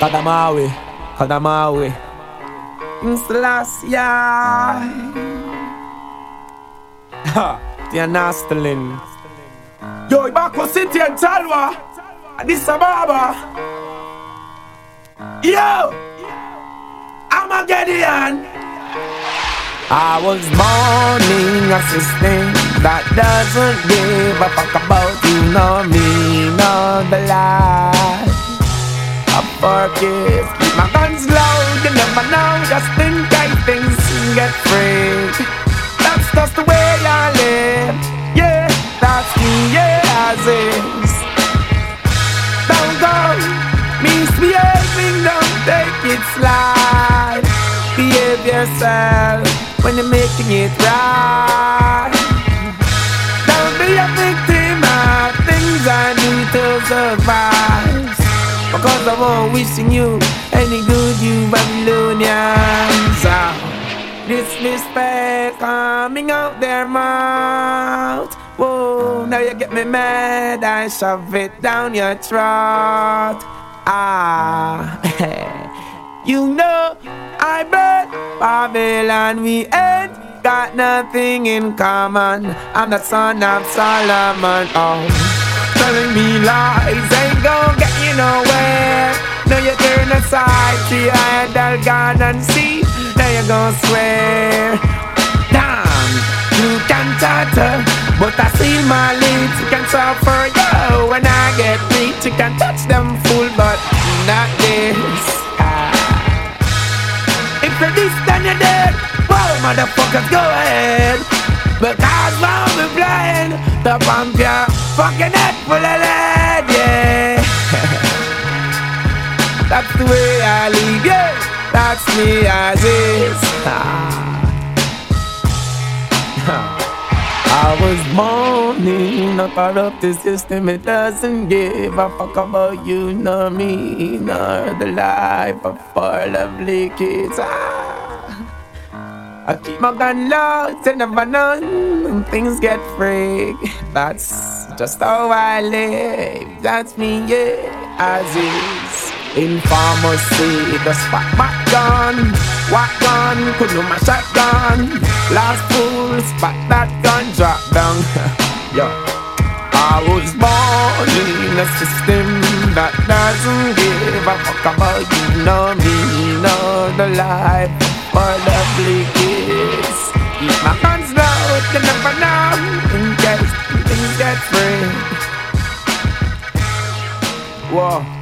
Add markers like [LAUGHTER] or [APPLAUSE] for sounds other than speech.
Kadamawi, Kadamawi. Selassie. Ha, the Nastelin. Yo, Ibako City and Talwa. Addis Ababa. Yo, I'm a Gideon. I was born in a system that doesn't give a fuck about you nor me forgive, my guns low, you never know, just in case things get free. That's just the way I live, yeah, that's me, yeah, as is. Don't go misbehaving, don't take it slide. Behave yourself when you're making it right. Don't be a victim of things I need to survive. Wishing you any good, you Babylonians. Ah, disrespect coming out their mouth. Whoa, now you get me mad, I shove it down your throat. Ah, [LAUGHS] you know I bet Babylon we ain't got nothing in common. I'm the son of Solomon. Oh, telling me lies ain't gon' get you nowhere. Now you turn aside to your idol God and see. Now you gon' swear. Damn, you can chatter, but I see my lips. You can suffer, yo. When I get rich, you can touch them full, but not this. If you're this, then you're dead. Well, motherfuckers, go ahead. Because we blind, the pump your fucking head full of lead, yeah. [LAUGHS] That's the way I live, yeah. That's me as is. [LAUGHS] I was born in a corrupted system. It doesn't give a fuck about you, nor me, nor the life of our lovely kids. Ah. I keep my gun low, to never when things get freak. That's just how I live. That's me, yeah, as is. In pharmacy, the spot back gun, what gun, could do my shotgun. Last fool, spot that gun, drop down. [LAUGHS] Yo, I was born in a system that doesn't give a fuck about you, no me, no the life for lovely Whoa.